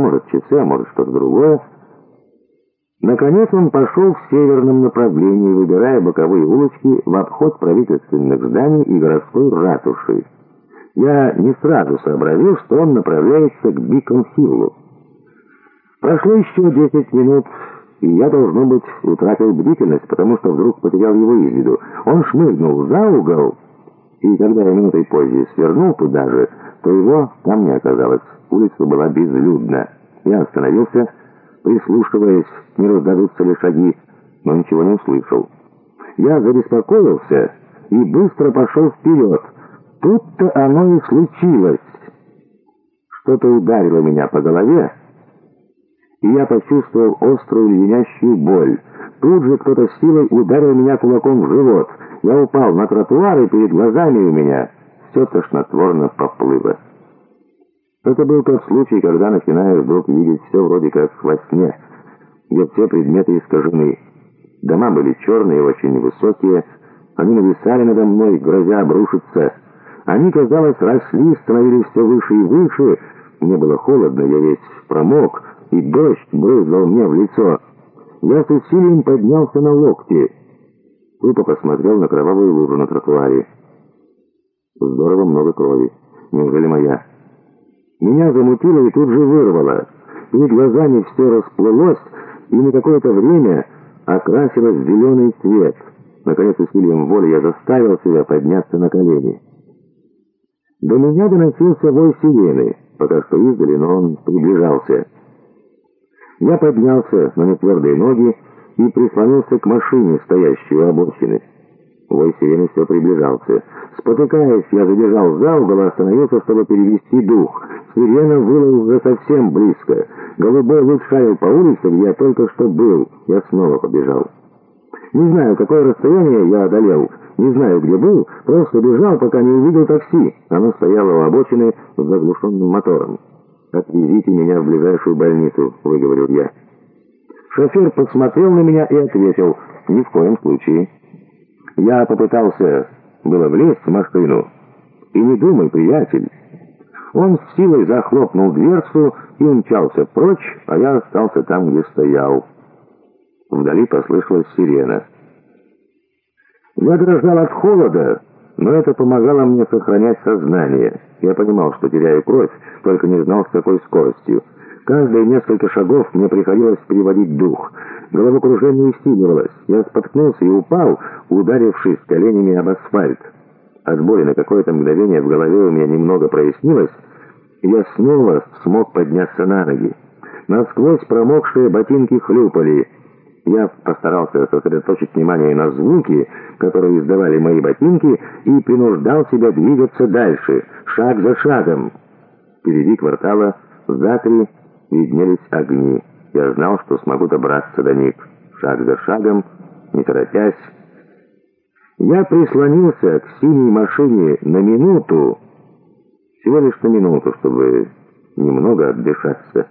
Может, часы, а может, что-то другое. Наконец он пошел в северном направлении, выбирая боковые улочки в обход правительственных зданий и городской ратуши. Я не сразу сообразил, что он направляется к Бикон-Хиллу. Прошло еще десять минут, и я, должно быть, утратил бдительность, потому что вдруг потерял его из виду. Он шмыгнул за угол, и когда я минутой позже свернул туда же, то его там не оказалось. Улица была безлюдна. Я остановился, прислушиваясь, не раздадутся ли шаги, но ничего не услышал. Я забеспокоился и быстро пошел вперед. Тут-то оно и случилось. Что-то ударило меня по голове, и я почувствовал острую леденящую боль. Тут же кто-то силой ударил меня кулаком в живот. Я упал на тротуар, и перед глазами у меня все тошнотворно поплыло. Это был тот случай, когда начинаешь вдруг видеть все вроде как во сне, где все предметы искажены. Дома были черные, очень высокие, они нависали надо мной, грозя обрушиться. Они, казалось, росли, становились все выше и выше. Мне было холодно, я весь промок, и дождь брызгал мне в лицо. Я с усилием поднялся на локти. Тупо посмотрел на кровавую лужу на тротуаре. Здорово много крови. Неужели моя? Меня замутило и тут же вырвало. Перед глазами все расплылось, и на какое-то время окрасилось в зеленый цвет. Наконец, усилием воли я заставил себя подняться на колени. До меня доносился вой сирены, пока что издали, но он приближался. Я поднялся на нетвердые ноги и прислонился к машине, стоящей у обочины. Вой сирены все приближался. Спотыкаясь, я забежал за угол и остановился, чтобы перевести дух. Сирена выла уже совсем близко. Голубой луч шарил по улице, где я только что был. Я снова побежал. Не знаю, какое расстояние я одолел, не знаю, где был, просто бежал, пока не увидел такси. Оно стояло у обочины с заглушенным мотором. «Отвезите меня в ближайшую больницу», — выговорил я. Шофер посмотрел на меня и ответил, «Ни в коем случае». Я попытался было влезть в машину. И не думай, приятель. Он с силой захлопнул дверцу и умчался прочь, а я остался там, где стоял. Вдали послышалась сирена. Я дрожал от холода, но это помогало мне сохранять сознание. Я понимал, что теряю кровь, только не знал, с какой скоростью. Каждые несколько шагов мне приходилось переводить дух. Головокружение усиливалось. Я споткнулся и упал, ударившись коленями об асфальт. От боли на какое-то мгновение в голове у меня немного прояснилось, и я снова смог подняться на ноги. Насквозь промокшие ботинки хлюпали. Я постарался сосредоточить внимание на звуки, которые издавали мои ботинки, и принуждал себя двигаться дальше, шаг за шагом. Впереди квартала за три виднелись огни. Я знал, что смогу добраться до них шаг за шагом, не торопясь. Я прислонился к синей машине на минуту, всего лишь на минуту, чтобы немного отдышаться.